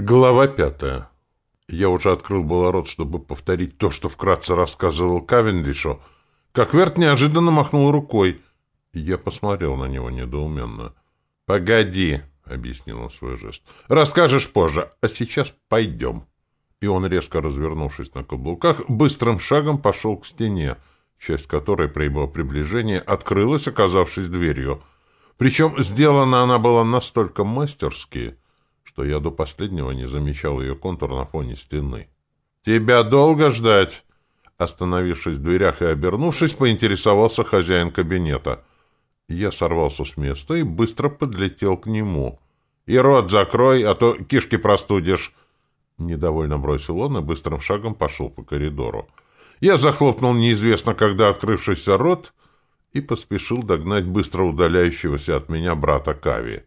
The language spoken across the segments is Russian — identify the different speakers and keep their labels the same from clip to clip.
Speaker 1: Глава пятая. Я уже открыл было рот, чтобы повторить то, что вкратце рассказывал Кавендишу, как Верт неожиданно махнул рукой. Я посмотрел на него недоуменно. — Погоди, — объяснил он свой жест. — Расскажешь позже, а сейчас пойдем. И он, резко развернувшись на каблуках, быстрым шагом пошел к стене, часть которой при его приближении открылась, оказавшись дверью. Причем сделана она была настолько мастерски, что я до последнего не замечал ее контур на фоне стены. «Тебя долго ждать?» Остановившись в дверях и обернувшись, поинтересовался хозяин кабинета. Я сорвался с места и быстро подлетел к нему. «И рот закрой, а то кишки простудишь!» Недовольно бросил он и быстрым шагом пошел по коридору. Я захлопнул неизвестно когда открывшийся рот и поспешил догнать быстро удаляющегося от меня брата Кави.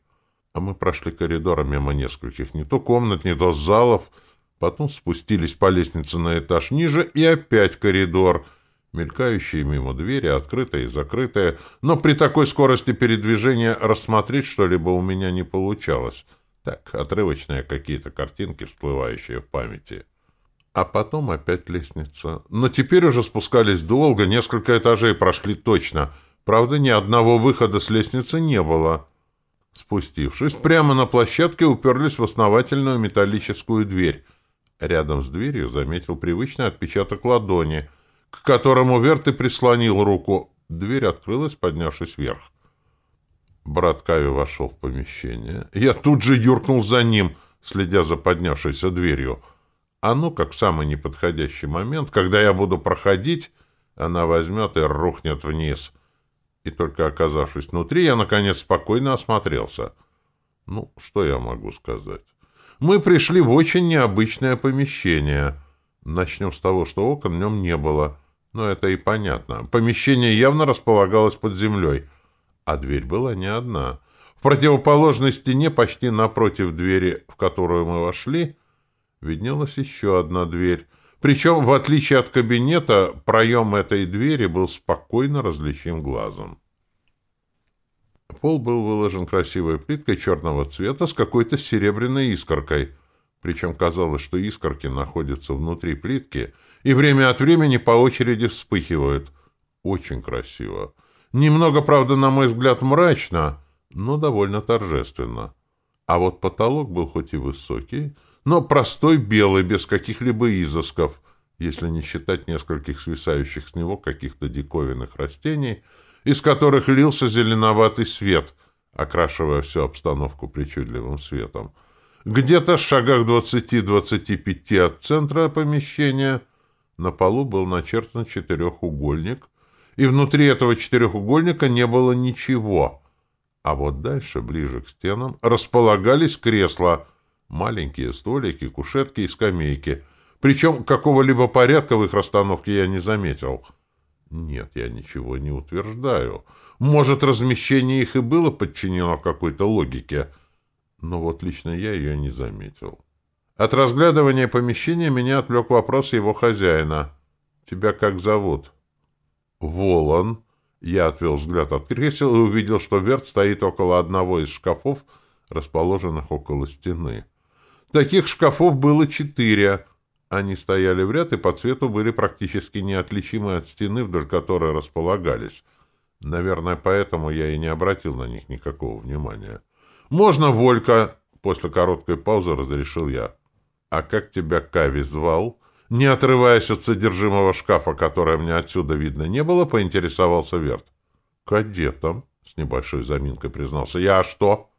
Speaker 1: А мы прошли коридором мимо нескольких не то комнат, не то залов, потом спустились по лестнице на этаж ниже, и опять коридор, мелькающие мимо двери, открытые и закрытые, но при такой скорости передвижения рассмотреть что-либо у меня не получалось. Так, отрывочные какие-то картинки, всплывающие в памяти. А потом опять лестница. Но теперь уже спускались долго, несколько этажей прошли точно. Правда, ни одного выхода с лестницы не было. Спустившись, прямо на площадке уперлись в основательную металлическую дверь. Рядом с дверью заметил привычный отпечаток ладони, к которому Верт и прислонил руку. Дверь открылась, поднявшись вверх. Брат Кави вошел в помещение. Я тут же юркнул за ним, следя за поднявшейся дверью. А ну, как в самый неподходящий момент, когда я буду проходить, она возьмет и рухнет вниз — и только оказавшись внутри, я, наконец, спокойно осмотрелся. Ну, что я могу сказать? Мы пришли в очень необычное помещение. Начнем с того, что окон в нем не было. Но это и понятно. Помещение явно располагалось под землей. А дверь была не одна. В противоположной стене, почти напротив двери, в которую мы вошли, виднелась еще одна дверь. Причем, в отличие от кабинета, проем этой двери был спокойно различим глазом. Пол был выложен красивой плиткой черного цвета с какой-то серебряной искоркой. Причем казалось, что искорки находятся внутри плитки и время от времени по очереди вспыхивают. Очень красиво. Немного, правда, на мой взгляд, мрачно, но довольно торжественно. А вот потолок был хоть и высокий, но простой белый, без каких-либо изысков, если не считать нескольких свисающих с него каких-то диковинных растений — из которых лился зеленоватый свет, окрашивая всю обстановку причудливым светом. Где-то в шагах двадцати-двадцати пяти от центра помещения на полу был начертан четырехугольник, и внутри этого четырехугольника не было ничего. А вот дальше, ближе к стенам, располагались кресла, маленькие столики, кушетки и скамейки. Причем какого-либо порядка в их расстановке я не заметил — нет, я ничего не утверждаю. Может, размещение их и было подчинено какой-то логике, но вот лично я ее не заметил. От разглядывания помещения меня отвлек вопрос его хозяина. «Тебя как зовут?» «Волан». Я отвел взгляд от кресел и увидел, что Верт стоит около одного из шкафов, расположенных около стены. Таких шкафов было четыре — они стояли в ряд и по цвету были практически неотличимы от стены, вдоль которой располагались. Наверное, поэтому я и не обратил на них никакого внимания. «Можно, Волька?» — после короткой паузы разрешил я. «А как тебя Кави звал?» Не отрываясь от содержимого шкафа, которое мне отсюда видно не было, поинтересовался Верт. «Кадетом», — с небольшой заминкой признался я. «А что?»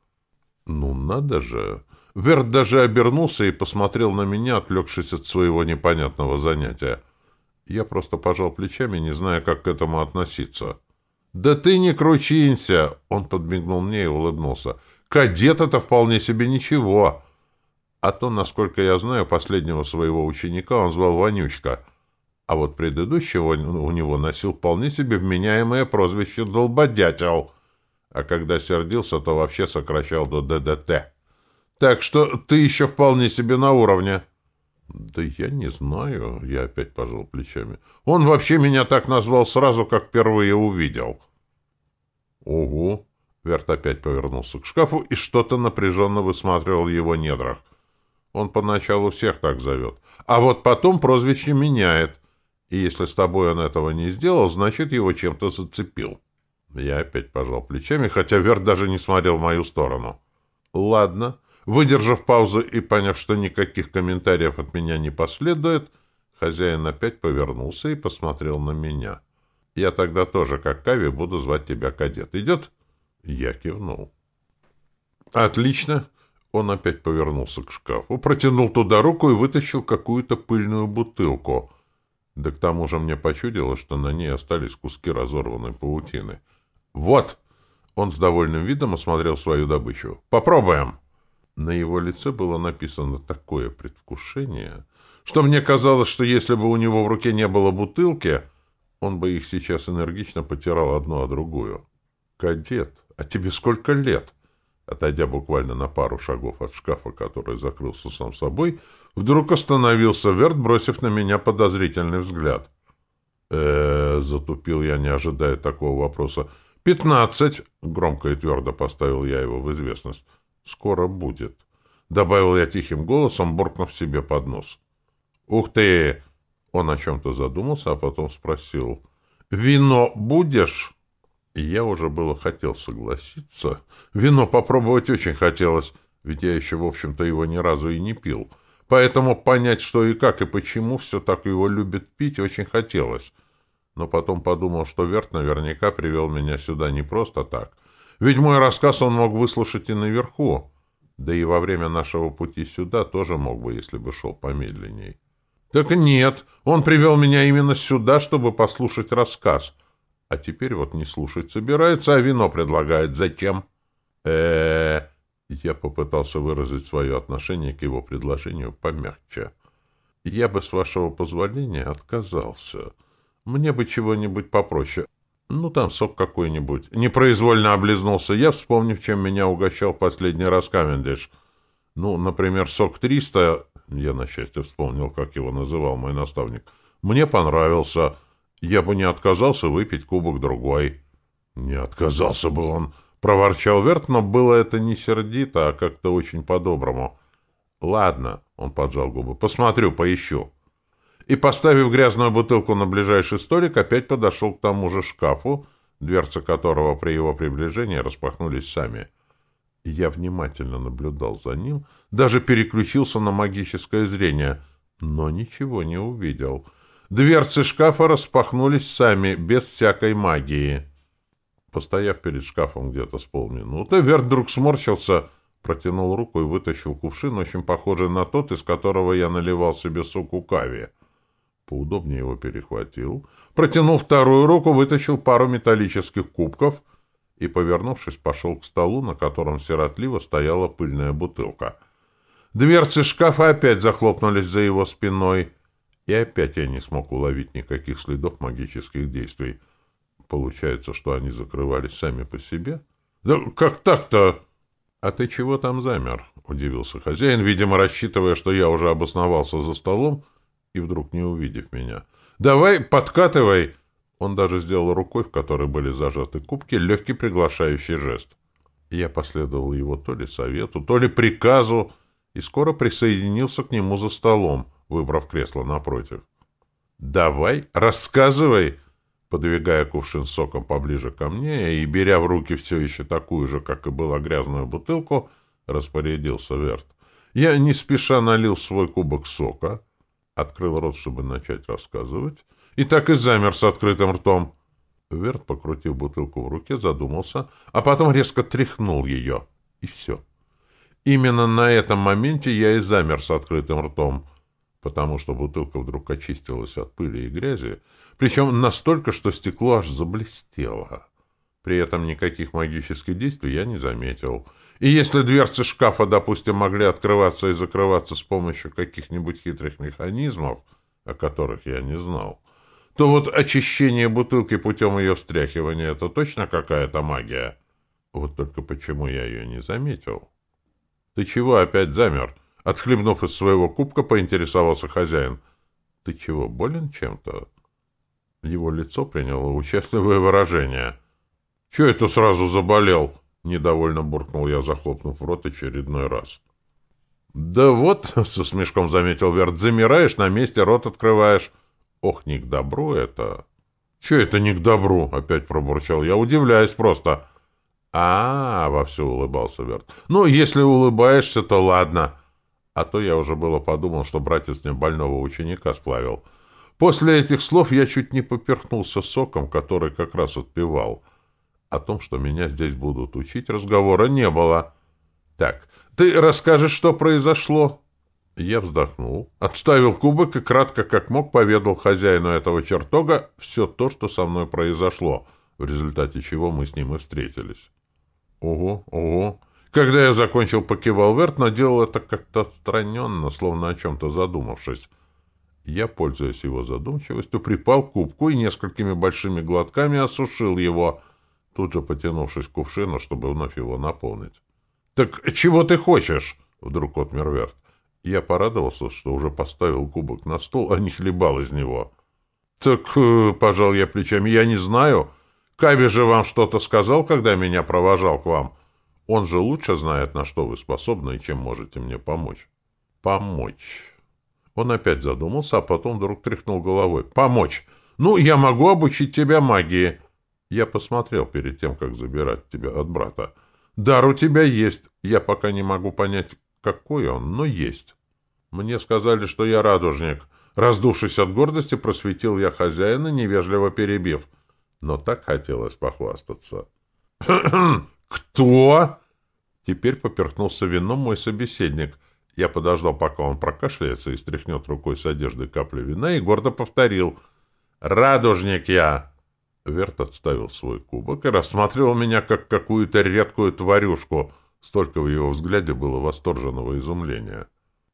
Speaker 1: «Ну, надо же!» Верт даже обернулся и посмотрел на меня, отвлекшись от своего непонятного занятия. Я просто пожал плечами, не зная, как к этому относиться. «Да ты не кручинься!» — он подмигнул мне и улыбнулся. «Кадет — это вполне себе ничего!» А то, насколько я знаю, последнего своего ученика он звал Вонючка, а вот предыдущего у него носил вполне себе вменяемое прозвище «Долбодятел», а когда сердился, то вообще сокращал до «ДДТ». Так что ты еще вполне себе на уровне. Да я не знаю, я опять пожал плечами. Он вообще меня так назвал сразу, как впервые увидел. Угу. Верт опять повернулся к шкафу и что-то напряженно высматривал его недрах. Он поначалу всех так зовет. А вот потом прозвище меняет. И если с тобой он этого не сделал, значит, его чем-то зацепил. Я опять пожал плечами, хотя Верт даже не смотрел в мою сторону. Ладно. Выдержав паузу и поняв, что никаких комментариев от меня не последует, хозяин опять повернулся и посмотрел на меня. Я тогда тоже, как Кави, буду звать тебя кадет. Идет? Я кивнул. Отлично. Он опять повернулся к шкафу, протянул туда руку и вытащил какую-то пыльную бутылку. Да к тому же мне почудилось, что на ней остались куски разорванной паутины. «Вот!» Он с довольным видом осмотрел свою добычу. «Попробуем!» На его лице было написано такое предвкушение, что мне казалось, что если бы у него в руке не было бутылки, он бы их сейчас энергично потирал одну о другую. «Кадет, а тебе сколько лет?» Отойдя буквально на пару шагов от шкафа, который закрылся сам собой, вдруг остановился Верт, бросив на меня подозрительный взгляд. э затупил я, не ожидая такого вопроса. «Пятнадцать!» — громко и твердо поставил я его в известность. «Скоро будет», — добавил я тихим голосом, буркнув себе под нос. «Ух ты!» — он о чем-то задумался, а потом спросил. «Вино будешь?» И я уже было хотел согласиться. Вино попробовать очень хотелось, ведь я еще, в общем-то, его ни разу и не пил. Поэтому понять, что и как, и почему все так его любят пить, очень хотелось. Но потом подумал, что Верт наверняка привел меня сюда не просто так, ведь мой рассказ он мог выслушать и наверху. Да и во время нашего пути сюда тоже мог бы, если бы шел помедленней. Так нет, он привел меня именно сюда, чтобы послушать рассказ. А теперь вот не слушать собирается, а вино предлагает. Зачем? э э Я попытался выразить свое отношение к его предложению помягче. Я бы, с вашего позволения, отказался. Мне бы чего-нибудь попроще. Ну, там сок какой-нибудь. Непроизвольно облизнулся я, вспомнив, чем меня угощал в последний раз Кавендиш. Ну, например, сок 300, я, на счастье, вспомнил, как его называл мой наставник, мне понравился. Я бы не отказался выпить кубок другой. Не отказался бы он, проворчал Верт, но было это не сердито, а как-то очень по-доброму. Ладно, он поджал губы, посмотрю, поищу и, поставив грязную бутылку на ближайший столик, опять подошел к тому же шкафу, дверцы которого при его приближении распахнулись сами. Я внимательно наблюдал за ним, даже переключился на магическое зрение, но ничего не увидел. Дверцы шкафа распахнулись сами, без всякой магии. Постояв перед шкафом где-то с полминуты, Верт вдруг сморщился, протянул руку и вытащил кувшин, очень похожий на тот, из которого я наливал себе сок у кави поудобнее его перехватил, протянул вторую руку, вытащил пару металлических кубков и, повернувшись, пошел к столу, на котором сиротливо стояла пыльная бутылка. Дверцы шкафа опять захлопнулись за его спиной, и опять я не смог уловить никаких следов магических действий. Получается, что они закрывались сами по себе? Да как так-то? А ты чего там замер? — удивился хозяин, видимо, рассчитывая, что я уже обосновался за столом, — и вдруг не увидев меня. «Давай, подкатывай!» Он даже сделал рукой, в которой были зажаты кубки, легкий приглашающий жест. Я последовал его то ли совету, то ли приказу, и скоро присоединился к нему за столом, выбрав кресло напротив. «Давай, рассказывай!» Подвигая кувшин соком поближе ко мне и, беря в руки все еще такую же, как и была грязную бутылку, распорядился Верт. Я не спеша налил свой кубок сока, открыл рот, чтобы начать рассказывать, и так и замер с открытым ртом. Верт, покрутив бутылку в руке, задумался, а потом резко тряхнул ее. И все. Именно на этом моменте я и замер с открытым ртом, потому что бутылка вдруг очистилась от пыли и грязи, причем настолько, что стекло аж заблестело. При этом никаких магических действий я не заметил — и если дверцы шкафа, допустим, могли открываться и закрываться с помощью каких-нибудь хитрых механизмов, о которых я не знал, то вот очищение бутылки путем ее встряхивания — это точно какая-то магия. Вот только почему я ее не заметил? — Ты чего опять замер? Отхлебнув из своего кубка, поинтересовался хозяин. — Ты чего, болен чем-то? Его лицо приняло участливое выражение. — Чего это сразу заболел? — Недовольно буркнул я, захлопнув рот очередной раз. «Да вот», — со смешком заметил Верт, — «замираешь на месте, рот открываешь». «Ох, не к добру это». «Че это не к добру?» — опять пробурчал я. «Удивляюсь просто». А, -а, -а вовсю улыбался Верт. «Ну, если улыбаешься, то ладно». А то я уже было подумал, что братец мне больного ученика сплавил. После этих слов я чуть не поперхнулся соком, который как раз отпевал. О том, что меня здесь будут учить, разговора не было. «Так, ты расскажешь, что произошло?» Я вздохнул, отставил кубок и кратко, как мог, поведал хозяину этого чертога все то, что со мной произошло, в результате чего мы с ним и встретились. «Ого, ого!» Когда я закончил, покивал Верт, но делал это как-то отстраненно, словно о чем-то задумавшись. Я, пользуясь его задумчивостью, припал к кубку и несколькими большими глотками осушил его, тут же потянувшись к кувшину, чтобы вновь его наполнить. — Так чего ты хочешь? — вдруг отмер Верт. Я порадовался, что уже поставил кубок на стол, а не хлебал из него. — Так, э, — пожал я плечами, — я не знаю. Кави же вам что-то сказал, когда меня провожал к вам? — он же лучше знает, на что вы способны и чем можете мне помочь. Помочь. Он опять задумался, а потом вдруг тряхнул головой. Помочь. Ну, я могу обучить тебя магии. Я посмотрел перед тем, как забирать тебя от брата. Дар у тебя есть. Я пока не могу понять, какой он, но есть. Мне сказали, что я радужник. Раздувшись от гордости, просветил я хозяина, невежливо перебив. Но так хотелось похвастаться. «Кто?» Теперь поперхнулся вином мой собеседник. Я подождал, пока он прокашляется и стряхнет рукой с одежды капли вина, и гордо повторил. «Радужник я!» Верт отставил свой кубок и рассматривал меня, как какую-то редкую тварюшку. Столько в его взгляде было восторженного изумления.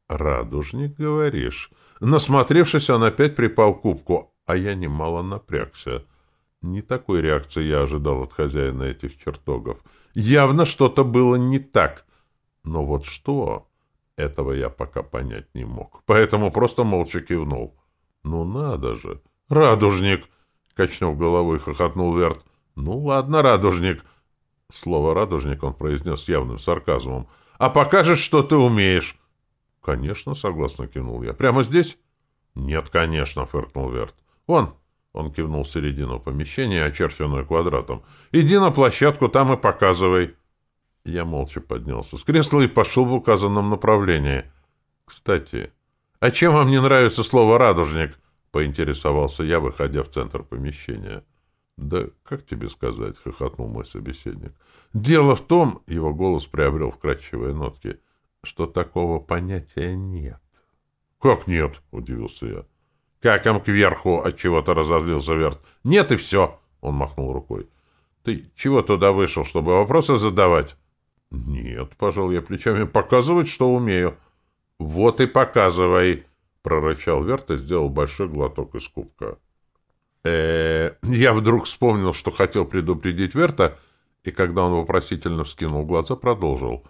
Speaker 1: «Радужник, говоришь?» Насмотревшись, он опять припал к кубку, а я немало напрягся. Не такой реакции я ожидал от хозяина этих чертогов. Явно что-то было не так. Но вот что, этого я пока понять не мог. Поэтому просто молча кивнул. «Ну надо же! Радужник!» — качнув головой, хохотнул Верт. «Ну ладно, радужник!» Слово «радужник» он произнес с явным сарказмом. «А покажешь, что ты умеешь?» «Конечно», — согласно кивнул я. «Прямо здесь?» «Нет, конечно», — фыркнул Верт. «Вон, он кивнул в середину помещения, очерченную квадратом. «Иди на площадку, там и показывай». Я молча поднялся с кресла и пошел в указанном направлении. «Кстати, а чем вам не нравится слово «радужник»?» — поинтересовался я, выходя в центр помещения. «Да как тебе сказать?» — хохотнул мой собеседник. «Дело в том...» — его голос приобрел вкрадчивые нотки — что такого понятия нет. «Как нет?» — удивился я. Как им кверху? От чего-то разозлился Верт. Нет и все. Он махнул рукой. Ты чего туда вышел, чтобы вопросы задавать? Нет, пожал я плечами. Показывать, что умею. Вот и показывай, прорычал Верт и сделал большой глоток из кубка. Э, я вдруг вспомнил, что хотел предупредить Верта, и когда он вопросительно вскинул глаза, продолжил.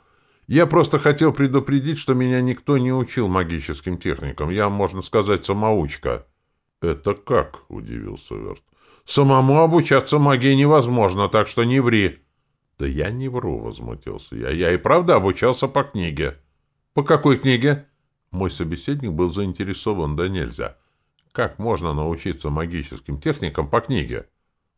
Speaker 1: Я просто хотел предупредить, что меня никто не учил магическим техникам. Я, можно сказать, самоучка. — Это как? — удивился Верт. — Самому обучаться магии невозможно, так что не ври. — Да я не вру, — возмутился я. Я и правда обучался по книге. — По какой книге? Мой собеседник был заинтересован, да нельзя. Как можно научиться магическим техникам по книге?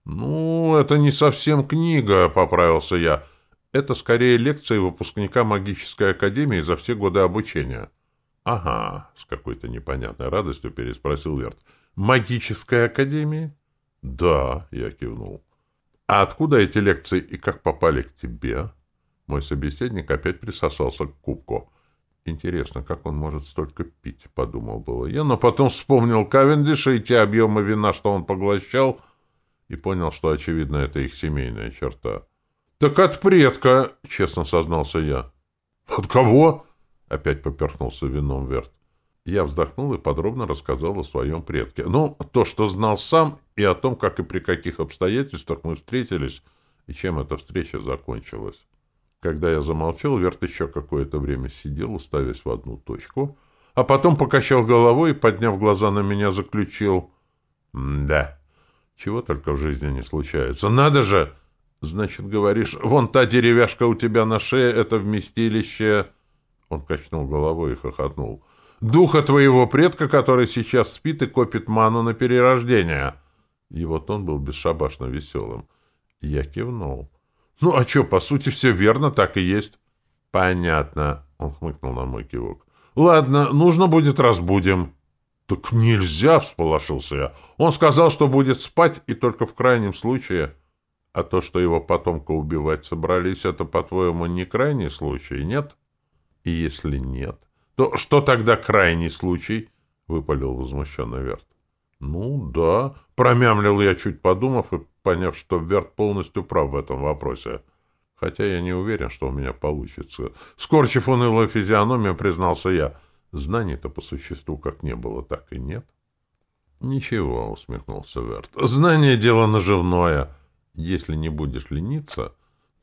Speaker 1: — Ну, это не совсем книга, — поправился я. Это скорее лекции выпускника магической академии за все годы обучения. — Ага, — с какой-то непонятной радостью переспросил Верт. — Магической академии? — Да, — я кивнул. — А откуда эти лекции и как попали к тебе? Мой собеседник опять присосался к кубку. Интересно, как он может столько пить, — подумал было я, но потом вспомнил Кавендиша и те объемы вина, что он поглощал, и понял, что, очевидно, это их семейная черта. — «Так от предка», — честно сознался я. «От кого?» — опять поперхнулся вином Верт. Я вздохнул и подробно рассказал о своем предке. Ну, то, что знал сам, и о том, как и при каких обстоятельствах мы встретились, и чем эта встреча закончилась. Когда я замолчал, Верт еще какое-то время сидел, уставясь в одну точку, а потом покачал головой и, подняв глаза на меня, заключил. «Да, чего только в жизни не случается. Надо же!» Значит, говоришь, вон та деревяшка у тебя на шее — это вместилище... Он качнул головой и хохотнул. «Духа твоего предка, который сейчас спит и копит ману на перерождение!» И вот он был бесшабашно веселым. Я кивнул. «Ну, а что, по сути, все верно, так и есть». «Понятно», — он хмыкнул на мой кивок. «Ладно, нужно будет разбудим». «Так нельзя!» — всполошился я. «Он сказал, что будет спать, и только в крайнем случае...» «А то, что его потомка убивать собрались, это, по-твоему, не крайний случай, нет?» «И если нет, то что тогда крайний случай?» — выпалил возмущенно Верт. «Ну, да», — промямлил я, чуть подумав и поняв, что Верт полностью прав в этом вопросе. Хотя я не уверен, что у меня получится. Скорчив унылую физиономию, признался я. Знаний-то по существу как не было, так и нет. «Ничего», — усмехнулся Верт. «Знание — дело наживное. Если не будешь лениться,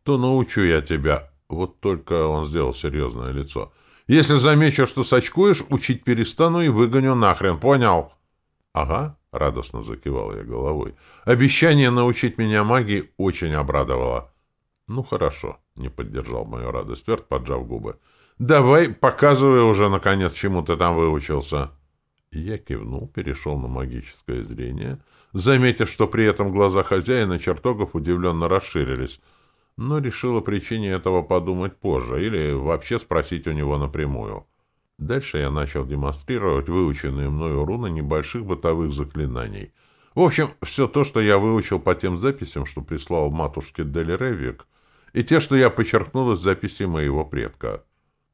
Speaker 1: то научу я тебя». Вот только он сделал серьезное лицо. «Если замечу, что сочкуешь, учить перестану и выгоню нахрен, понял?» «Ага», — радостно закивал я головой. «Обещание научить меня магии очень обрадовало». «Ну, хорошо», — не поддержал мою радость Верт, поджав губы. «Давай, показывай уже, наконец, чему ты там выучился». Я кивнул, перешел на магическое зрение, заметив, что при этом глаза хозяина чертогов удивленно расширились, но решил о причине этого подумать позже или вообще спросить у него напрямую. Дальше я начал демонстрировать выученные мною руны небольших бытовых заклинаний. В общем, все то, что я выучил по тем записям, что прислал матушке Ревик, и те, что я подчеркнул из записи моего предка.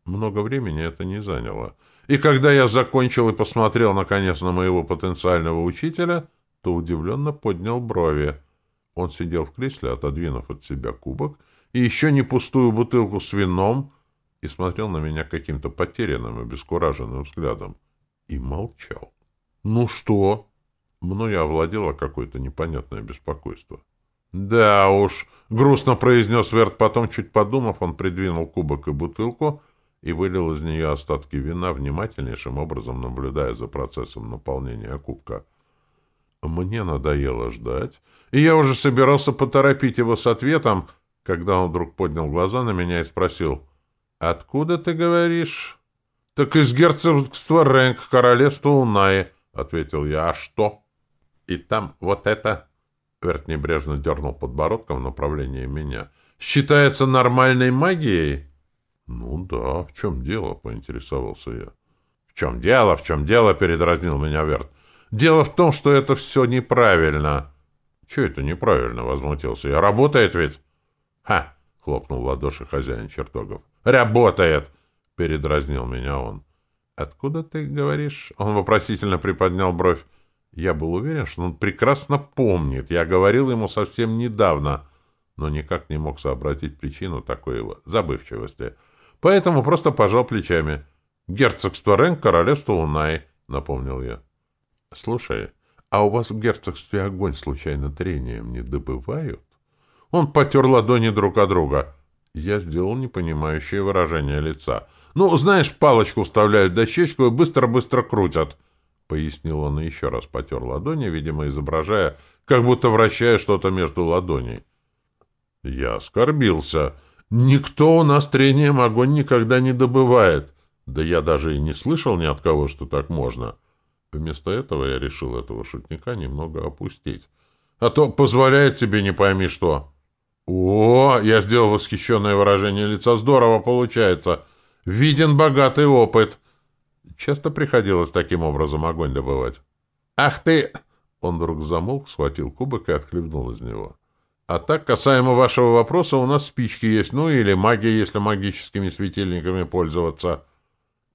Speaker 1: Много времени это не заняло. И когда я закончил и посмотрел, наконец, на моего потенциального учителя, то удивленно поднял брови. Он сидел в кресле, отодвинув от себя кубок, и еще не пустую бутылку с вином, и смотрел на меня каким-то потерянным и бескураженным взглядом. И молчал. «Ну что?» Мною овладело какое-то непонятное беспокойство. «Да уж», — грустно произнес Верт, потом, чуть подумав, он придвинул кубок и бутылку и вылил из нее остатки вина, внимательнейшим образом наблюдая за процессом наполнения кубка. Мне надоело ждать, и я уже собирался поторопить его с ответом, когда он вдруг поднял глаза на меня и спросил — «Откуда ты говоришь?» «Так из герцогства Рэнк, королевства Унаи», — ответил я. «А что?» «И там вот это...» Верт небрежно дернул подбородком в направлении меня. «Считается нормальной магией?» «Ну да, в чем дело?» — поинтересовался я. «В чем дело? В чем дело?» — передразнил меня Верт. «Дело в том, что это все неправильно». «Че это неправильно?» — возмутился я. «Работает ведь?» «Ха!» — хлопнул в ладоши хозяин чертогов. «Работает!» — передразнил меня он. «Откуда ты говоришь?» Он вопросительно приподнял бровь. Я был уверен, что он прекрасно помнит. Я говорил ему совсем недавно, но никак не мог сообразить причину такой его забывчивости. Поэтому просто пожал плечами. «Герцогство Рен, королевство Унай», — напомнил я. «Слушай, а у вас в герцогстве огонь случайно трением не добывают?» Он потер ладони друг от друга. Я сделал непонимающее выражение лица. «Ну, знаешь, палочку вставляют в дощечку и быстро-быстро крутят», — пояснил он и еще раз потер ладони, видимо, изображая, как будто вращая что-то между ладоней. Я оскорбился. «Никто у нас трением огонь никогда не добывает. Да я даже и не слышал ни от кого, что так можно». Вместо этого я решил этого шутника немного опустить. А то позволяет себе не пойми что. «О, я сделал восхищенное выражение лица. Здорово получается. Виден богатый опыт». Часто приходилось таким образом огонь добывать. «Ах ты!» Он вдруг замолк, схватил кубок и отхлебнул из него. «А так, касаемо вашего вопроса, у нас спички есть, ну или магия, если магическими светильниками пользоваться».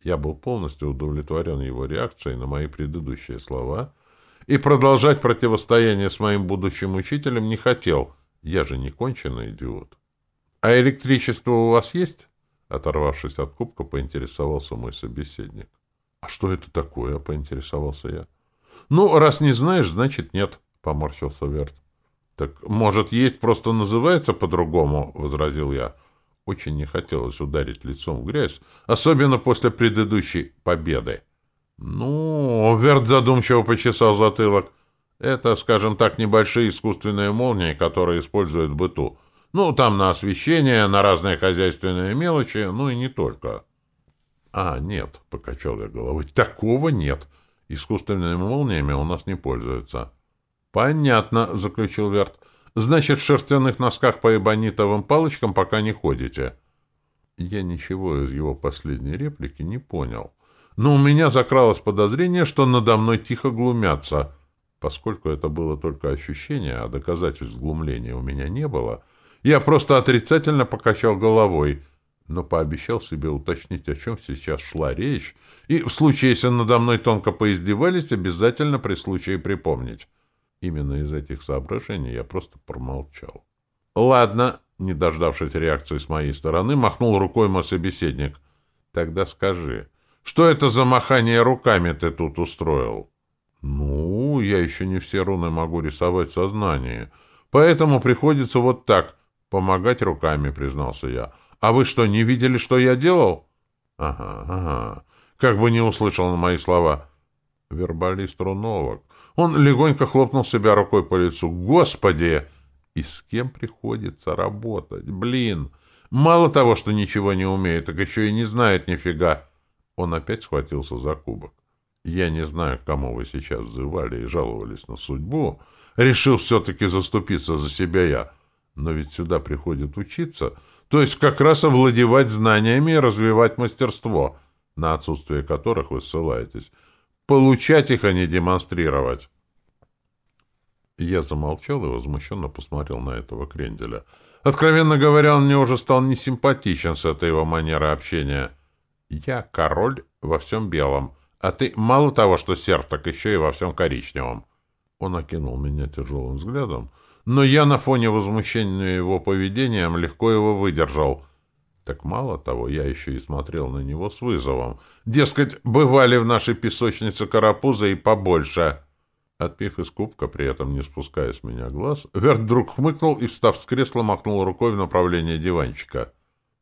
Speaker 1: Я был полностью удовлетворен его реакцией на мои предыдущие слова и продолжать противостояние с моим будущим учителем не хотел — я же не конченый идиот. — А электричество у вас есть? — оторвавшись от кубка, поинтересовался мой собеседник. — А что это такое? — поинтересовался я. — Ну, раз не знаешь, значит нет, — поморщился Верт. — Так, может, есть, просто называется по-другому, — возразил я. Очень не хотелось ударить лицом в грязь, особенно после предыдущей победы. — Ну, Верт задумчиво почесал затылок. — это, скажем так, небольшие искусственные молнии, которые используют в быту. Ну, там на освещение, на разные хозяйственные мелочи, ну и не только. А, нет, покачал я головой. Такого нет. Искусственными молниями у нас не пользуются. Понятно, заключил Верт. Значит, в шерстяных носках по эбонитовым палочкам пока не ходите. Я ничего из его последней реплики не понял. Но у меня закралось подозрение, что надо мной тихо глумятся. Поскольку это было только ощущение, а доказательств глумления у меня не было, я просто отрицательно покачал головой, но пообещал себе уточнить, о чем сейчас шла речь, и в случае, если надо мной тонко поиздевались, обязательно при случае припомнить. Именно из этих соображений я просто промолчал. «Ладно», — не дождавшись реакции с моей стороны, махнул рукой мой собеседник. «Тогда скажи, что это за махание руками ты тут устроил?» «Ну, я еще не все руны могу рисовать в сознании, поэтому приходится вот так, помогать руками», — признался я. «А вы что, не видели, что я делал?» «Ага, ага». Как бы не услышал на мои слова. Вербалист Руновок. Он легонько хлопнул себя рукой по лицу. «Господи! И с кем приходится работать? Блин! Мало того, что ничего не умеет, так еще и не знает нифига!» Он опять схватился за кубок. «Я не знаю, к кому вы сейчас взывали и жаловались на судьбу. Решил все-таки заступиться за себя я. Но ведь сюда приходит учиться, то есть как раз овладевать знаниями и развивать мастерство, на отсутствие которых вы ссылаетесь. Получать их, а не демонстрировать». Я замолчал и возмущенно посмотрел на этого кренделя. Откровенно говоря, он мне уже стал несимпатичен с этой его манерой общения. Я король во всем белом, а ты мало того, что серп, так еще и во всем коричневом. Он окинул меня тяжелым взглядом, но я на фоне возмущения его поведением легко его выдержал. Так мало того, я еще и смотрел на него с вызовом. Дескать, бывали в нашей песочнице карапузы и побольше. Отпив из кубка, при этом не спуская с меня глаз, Верт вдруг хмыкнул и, встав с кресла, махнул рукой в направлении диванчика.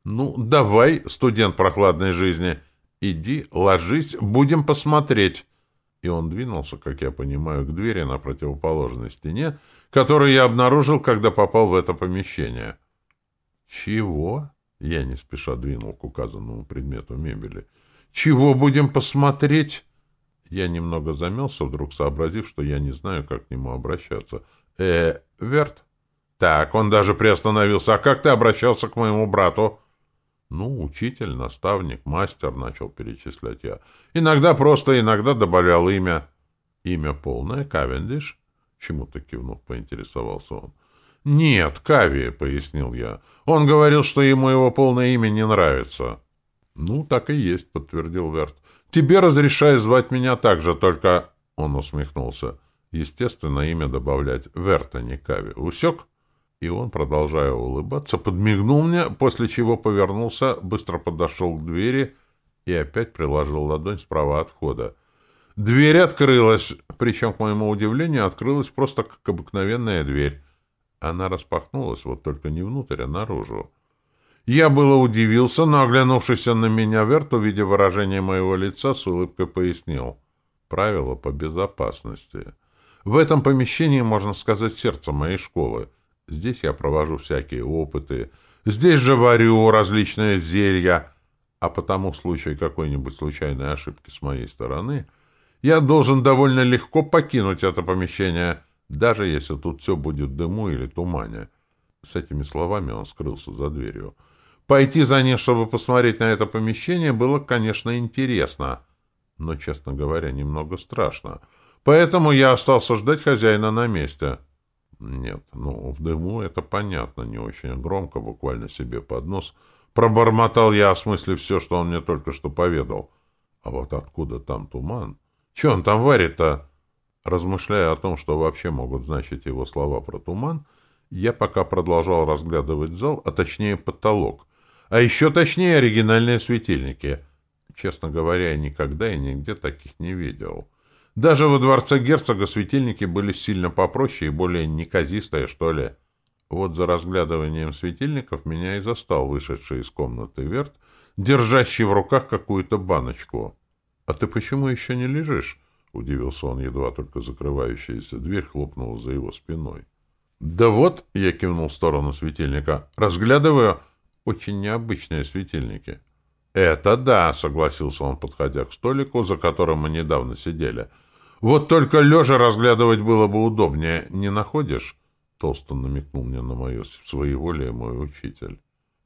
Speaker 1: «Ну, давай, студент прохладной жизни, иди, ложись, будем посмотреть». И он двинулся, как я понимаю, к двери на противоположной стене, которую я обнаружил, когда попал в это помещение. «Чего?» — я не спеша двинул к указанному предмету мебели. «Чего будем посмотреть?» Я немного замялся, вдруг сообразив, что я не знаю, как к нему обращаться. «Э, Верт?» «Так, он даже приостановился. А как ты обращался к моему брату?» «Ну, учитель, наставник, мастер», — начал перечислять я. «Иногда просто, иногда добавлял имя». «Имя полное? Кавендиш?» Чему-то кивнув, поинтересовался он. «Нет, Кави», — пояснил я. «Он говорил, что ему его полное имя не нравится». «Ну, так и есть», — подтвердил Верт. «Тебе разрешаю звать меня так же, только...» Он усмехнулся. Естественно, имя добавлять Верта, не Кави. «Усек?» И он, продолжая улыбаться, подмигнул мне, после чего повернулся, быстро подошел к двери и опять приложил ладонь справа от входа. Дверь открылась, причем, к моему удивлению, открылась просто как обыкновенная дверь. Она распахнулась, вот только не внутрь, а наружу. Я было удивился, но, оглянувшись на меня Верт, увидя выражение моего лица, с улыбкой пояснил. Правила по безопасности. В этом помещении, можно сказать, сердце моей школы — Здесь я провожу всякие опыты. Здесь же варю различные зелья. А потому в случае какой-нибудь случайной ошибки с моей стороны я должен довольно легко покинуть это помещение, даже если тут все будет дыму или тумане. С этими словами он скрылся за дверью. Пойти за ним, чтобы посмотреть на это помещение, было, конечно, интересно, но, честно говоря, немного страшно. Поэтому я остался ждать хозяина на месте. Нет, ну, в дыму это понятно, не очень громко, буквально себе под нос. Пробормотал я, осмыслив все, что он мне только что поведал. А вот откуда там туман? Че он там варит-то? Размышляя о том, что вообще могут значить его слова про туман, я пока продолжал разглядывать зал, а точнее потолок. А еще точнее оригинальные светильники. Честно говоря, я никогда и нигде таких не видел. — даже во дворце герцога светильники были сильно попроще и более неказистые, что ли. Вот за разглядыванием светильников меня и застал вышедший из комнаты Верт, держащий в руках какую-то баночку. — А ты почему еще не лежишь? — удивился он, едва только закрывающаяся дверь хлопнула за его спиной. — Да вот, — я кивнул в сторону светильника, — разглядываю очень необычные светильники. — «Это да», — согласился он, подходя к столику, за которым мы недавно сидели. «Вот только лежа разглядывать было бы удобнее, не находишь?» Толсто намекнул мне на мое своеволие мой учитель.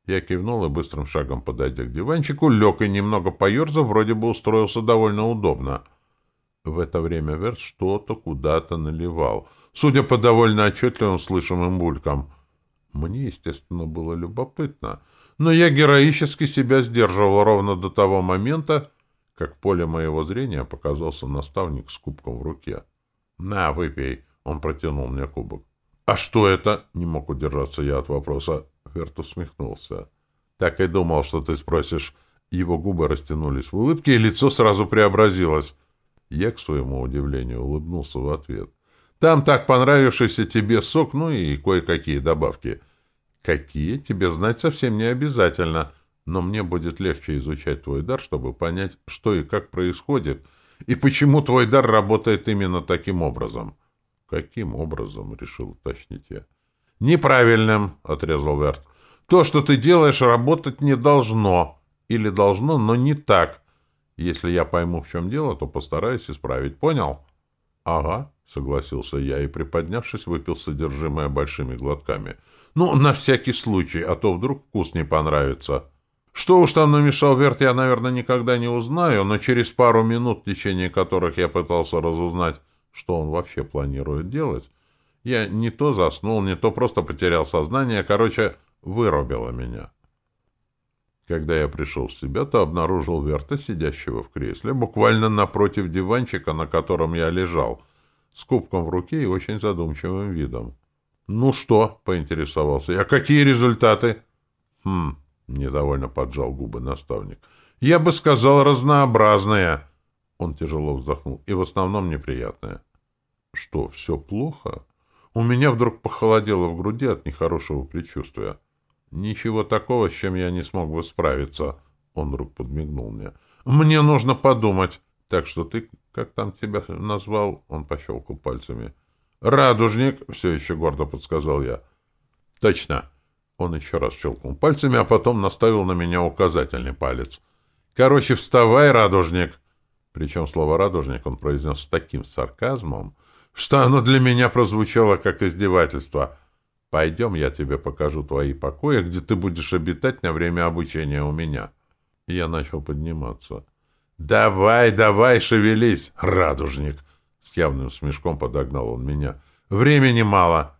Speaker 1: Я кивнул и быстрым шагом, подойдя к диванчику, лег и, немного поерзав, вроде бы устроился довольно удобно. В это время Верт что-то куда-то наливал, судя по довольно отчетливым слышимым булькам. Мне, естественно, было любопытно, но я героически себя сдерживал ровно до того момента, как в поле моего зрения показался наставник с кубком в руке. «На, выпей!» — он протянул мне кубок. «А что это?» — не мог удержаться я от вопроса. Верт усмехнулся. «Так и думал, что ты спросишь». Его губы растянулись в улыбке, и лицо сразу преобразилось. Я, к своему удивлению, улыбнулся в ответ. «Там так понравившийся тебе сок, ну и кое-какие добавки». «Какие? Тебе знать совсем не обязательно, но мне будет легче изучать твой дар, чтобы понять, что и как происходит, и почему твой дар работает именно таким образом». «Каким образом?» — решил уточнить я. «Неправильным», — отрезал Верт. «То, что ты делаешь, работать не должно. Или должно, но не так. Если я пойму, в чем дело, то постараюсь исправить. Понял?» «Ага», — согласился я и, приподнявшись, выпил содержимое большими глотками. «Ну, на всякий случай, а то вдруг вкус не понравится». Что уж там намешал Верт, я, наверное, никогда не узнаю, но через пару минут, в течение которых я пытался разузнать, что он вообще планирует делать. Я не то заснул, не то просто потерял сознание, короче, вырубило меня. Когда я пришел в себя, то обнаружил Верта, сидящего в кресле, буквально напротив диванчика, на котором я лежал, с кубком в руке и очень задумчивым видом. «Ну что?» — поинтересовался я. «Какие результаты?» «Хм...» — недовольно поджал губы наставник. «Я бы сказал, разнообразные». Он тяжело вздохнул. И в основном неприятное. Что, все плохо? У меня вдруг похолодело в груди от нехорошего предчувствия. Ничего такого, с чем я не смог бы справиться. Он вдруг подмигнул мне. Мне нужно подумать. Так что ты, как там тебя назвал? Он пощелкал пальцами. Радужник, все еще гордо подсказал я. Точно. Он еще раз щелкнул пальцами, а потом наставил на меня указательный палец. Короче, вставай, радужник. Причем слово «радужник» он произнес с таким сарказмом, что оно для меня прозвучало как издевательство. «Пойдем, я тебе покажу твои покои, где ты будешь обитать на время обучения у меня». И я начал подниматься. «Давай, давай, шевелись, радужник!» С явным смешком подогнал он меня. «Времени мало!»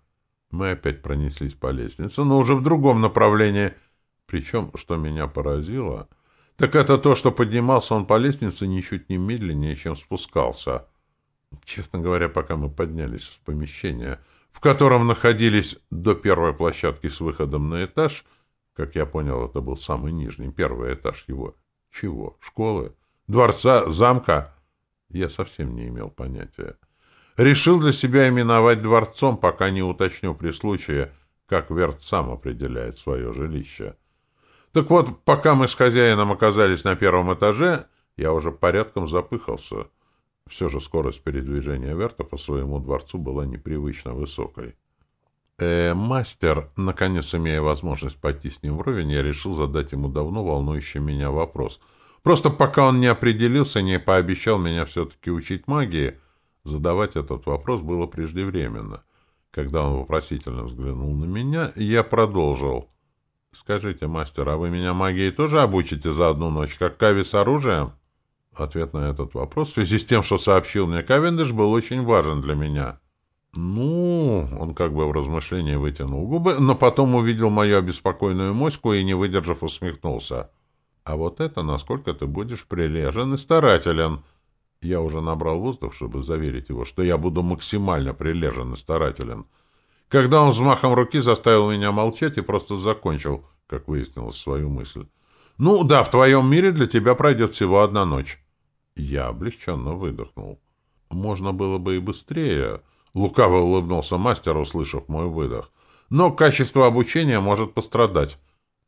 Speaker 1: Мы опять пронеслись по лестнице, но уже в другом направлении. Причем, что меня поразило... Так это то, что поднимался он по лестнице ничуть не медленнее, чем спускался. Честно говоря, пока мы поднялись из помещения, в котором находились до первой площадки с выходом на этаж, как я понял, это был самый нижний, первый этаж его. Чего? Школы? Дворца? Замка? Я совсем не имел понятия. Решил для себя именовать дворцом, пока не уточню при случае, как Верт сам определяет свое жилище. Так вот, пока мы с хозяином оказались на первом этаже, я уже порядком запыхался. Все же скорость передвижения Верта по своему дворцу была непривычно высокой. Э, мастер, наконец имея возможность пойти с ним вровень, я решил задать ему давно волнующий меня вопрос. Просто пока он не определился, не пообещал меня все-таки учить магии, задавать этот вопрос было преждевременно. Когда он вопросительно взглянул на меня, я продолжил — «Скажите, мастер, а вы меня магией тоже обучите за одну ночь, как Кави с оружием?» Ответ на этот вопрос, в связи с тем, что сообщил мне Кавендиш, был очень важен для меня. «Ну...» — он как бы в размышлении вытянул губы, но потом увидел мою обеспокоенную моську и, не выдержав, усмехнулся. «А вот это насколько ты будешь прилежен и старателен!» Я уже набрал воздух, чтобы заверить его, что я буду максимально прилежен и старателен — когда он взмахом руки заставил меня молчать и просто закончил, как выяснилось, свою мысль. «Ну да, в твоем мире для тебя пройдет всего одна ночь». Я облегченно выдохнул. «Можно было бы и быстрее», — лукаво улыбнулся мастер, услышав мой выдох. «Но качество обучения может пострадать».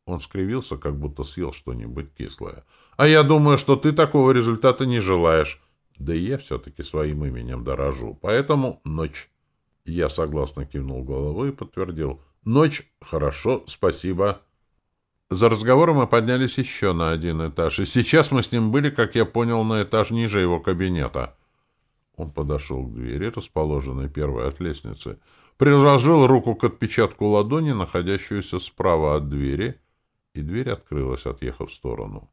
Speaker 1: Он скривился, как будто съел что-нибудь кислое. «А я думаю, что ты такого результата не желаешь. Да и я все-таки своим именем дорожу. Поэтому ночь». Я согласно кивнул головой и подтвердил. «Ночь? Хорошо, спасибо». За разговором мы поднялись еще на один этаж, и сейчас мы с ним были, как я понял, на этаж ниже его кабинета. Он подошел к двери, расположенной первой от лестницы, приложил руку к отпечатку ладони, находящуюся справа от двери, и дверь открылась, отъехав в сторону.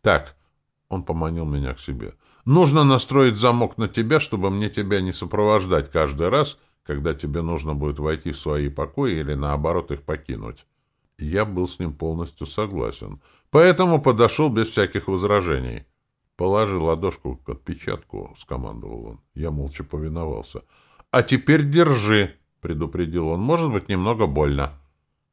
Speaker 1: «Так», — он поманил меня к себе, — «нужно настроить замок на тебя, чтобы мне тебя не сопровождать каждый раз, когда тебе нужно будет войти в свои покои или, наоборот, их покинуть». Я был с ним полностью согласен, поэтому подошел без всяких возражений. «Положи ладошку к отпечатку», — скомандовал он. Я молча повиновался. «А теперь держи», — предупредил он. «Может быть, немного больно».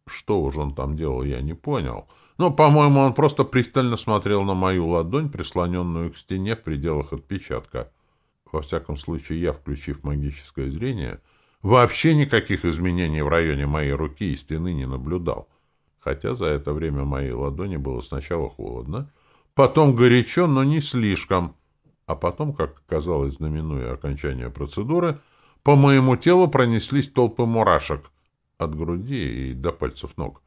Speaker 1: Что уж он там делал, я не понял. Но, по-моему, он просто пристально смотрел на мою ладонь, прислоненную к стене в пределах отпечатка. Во всяком случае, я, включив магическое зрение, вообще никаких изменений в районе моей руки и стены не наблюдал. Хотя за это время моей ладони было сначала холодно, потом горячо, но не слишком. А потом, как оказалось, знаменуя окончание процедуры, по моему телу пронеслись толпы мурашек от груди и до пальцев ног.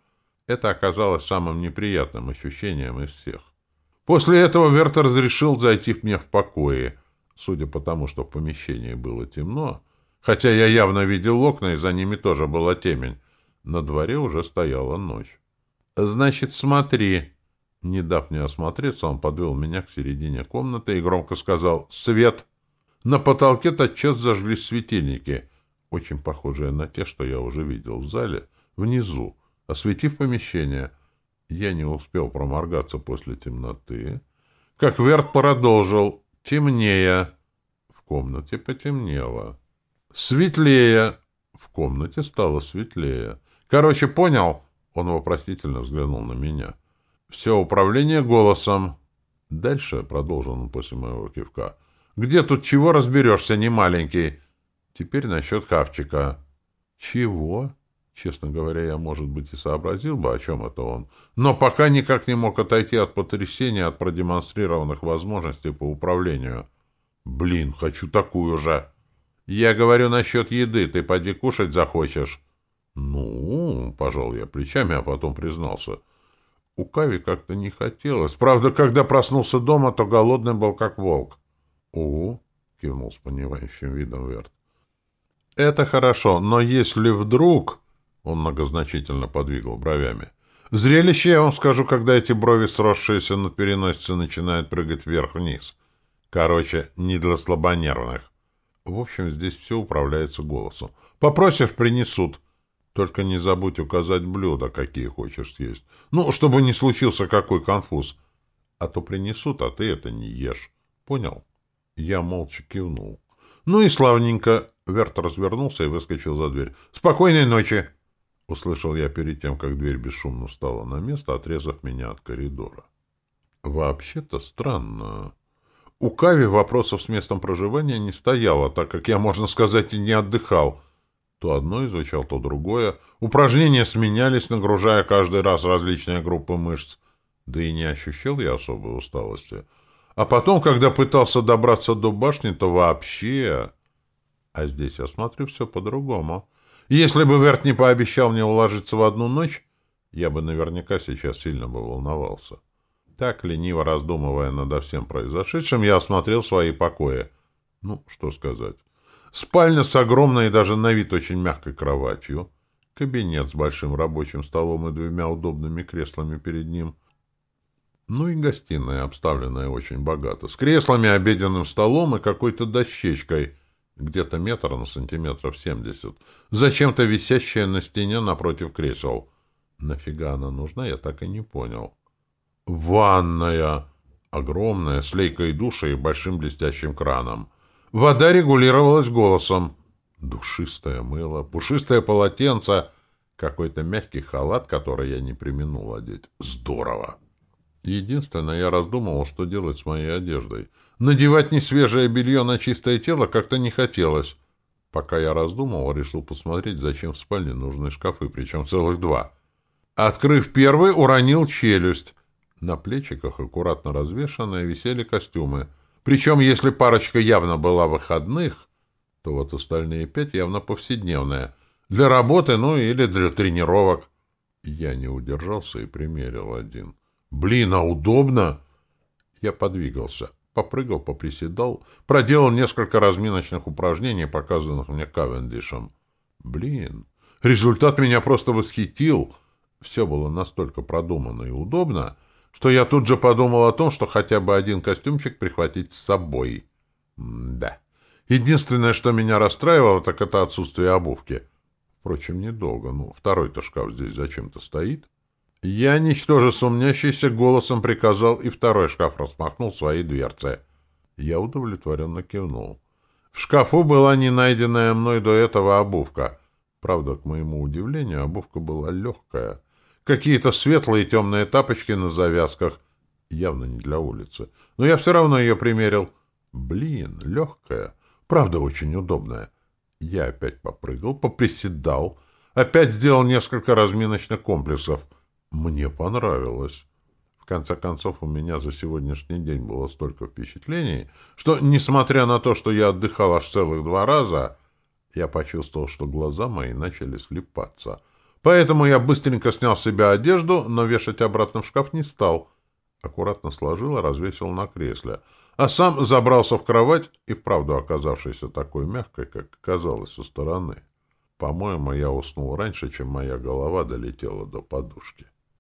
Speaker 1: Это оказалось самым неприятным ощущением из всех. После этого Верт разрешил зайти мне в покое, судя по тому, что в помещении было темно, хотя я явно видел окна, и за ними тоже была темень. На дворе уже стояла ночь. «Значит, смотри», не дав мне осмотреться, он подвел меня к середине комнаты и громко сказал «Свет!». На потолке тотчас зажглись светильники, очень похожие на те, что я уже видел в зале, внизу, осветив помещение. Я не успел проморгаться после темноты. Как Верт продолжил «Темнее!». В комнате потемнело. «Светлее!». В комнате стало светлее. «Короче, понял?» Он вопросительно взглянул на меня. — все управление голосом. Дальше, — продолжил он после моего кивка, — где тут чего разберешься, не маленький. Теперь насчет хавчика. Чего? Честно говоря, я, может быть, и сообразил бы, о чем это он, но пока никак не мог отойти от потрясения от продемонстрированных возможностей по управлению. Блин, хочу такую же. Я говорю насчет еды, ты поди кушать захочешь. Ну, пожал я плечами, а потом признался. У Кави как-то не хотелось. Правда, когда проснулся дома, то голодный был как волк. — О, — кивнул с понимающим видом Верт. — Это хорошо, но если вдруг... Он многозначительно подвигал бровями. Зрелище, я вам скажу, когда эти брови, сросшиеся над переносицей, начинают прыгать вверх-вниз. Короче, не для слабонервных. В общем, здесь все управляется голосом. Попросишь — принесут. Только не забудь указать блюда, какие хочешь съесть. Ну, чтобы не случился какой конфуз. А то принесут, а ты это не ешь. Понял? Я молча кивнул. Ну и славненько. Верт развернулся и выскочил за дверь. «Спокойной ночи!» Услышал я перед тем, как дверь бесшумно встала на место, отрезав меня от коридора. Вообще-то странно. У Кави вопросов с местом проживания не стояло, так как я, можно сказать, и не отдыхал — то одно изучал, то другое. Упражнения сменялись, нагружая каждый раз различные группы мышц. Да и не ощущал я особой усталости. А потом, когда пытался добраться до башни, то вообще... А здесь я смотрю все по-другому. Если бы Верт не пообещал мне уложиться в одну ночь, я бы наверняка сейчас сильно бы волновался. Так, лениво раздумывая над всем произошедшим, я осмотрел свои покои. Ну, что сказать. Спальня с огромной и даже на вид очень мягкой кроватью. Кабинет с большим рабочим столом и двумя удобными креслами перед ним. Ну и гостиная, обставленная очень богато. С креслами, обеденным столом и какой-то дощечкой, где-то метр на сантиметров семьдесят, зачем-то висящая на стене напротив кресел. Нафига она нужна, я так и не понял. Ванная! Огромная, с лейкой душа и большим блестящим краном. Вода регулировалась голосом. Душистое мыло, пушистое полотенце, какой-то мягкий халат, который я не применул одеть. Здорово! Единственное, я раздумывал, что делать с моей одеждой. Надевать несвежее белье на чистое тело как-то не хотелось. Пока я раздумывал, решил посмотреть, зачем в спальне нужны шкафы, причем целых два. Открыв первый, уронил челюсть. На плечиках, аккуратно развешанные, висели костюмы — причем, если парочка явно была выходных, то вот остальные пять явно повседневные. Для работы, ну или для тренировок. Я не удержался и примерил один. Блин, а удобно! Я подвигался, попрыгал, поприседал, проделал несколько разминочных упражнений, показанных мне Кавендишем. Блин, результат меня просто восхитил. Все было настолько продумано и удобно, что я тут же подумал о том, что хотя бы один костюмчик прихватить с собой. М да. Единственное, что меня расстраивало, так это отсутствие обувки. Впрочем, недолго. Ну, второй-то шкаф здесь зачем-то стоит. Я, ничтоже сумнящийся, голосом приказал, и второй шкаф распахнул свои дверцы. Я удовлетворенно кивнул. В шкафу была не найденная мной до этого обувка. Правда, к моему удивлению, обувка была легкая. Какие-то светлые темные тапочки на завязках. Явно не для улицы. Но я все равно ее примерил. Блин, легкая. Правда, очень удобная. Я опять попрыгал, поприседал, опять сделал несколько разминочных комплексов. Мне понравилось. В конце концов, у меня за сегодняшний день было столько впечатлений, что, несмотря на то, что я отдыхал аж целых два раза, я почувствовал, что глаза мои начали слепаться. Поэтому я быстренько снял с себя одежду, но вешать обратно в шкаф не стал. Аккуратно сложил и развесил на кресле — а сам забрался в кровать и вправду оказавшийся такой мягкой, как казалось со стороны. По-моему, я уснул раньше, чем моя голова долетела до подушки.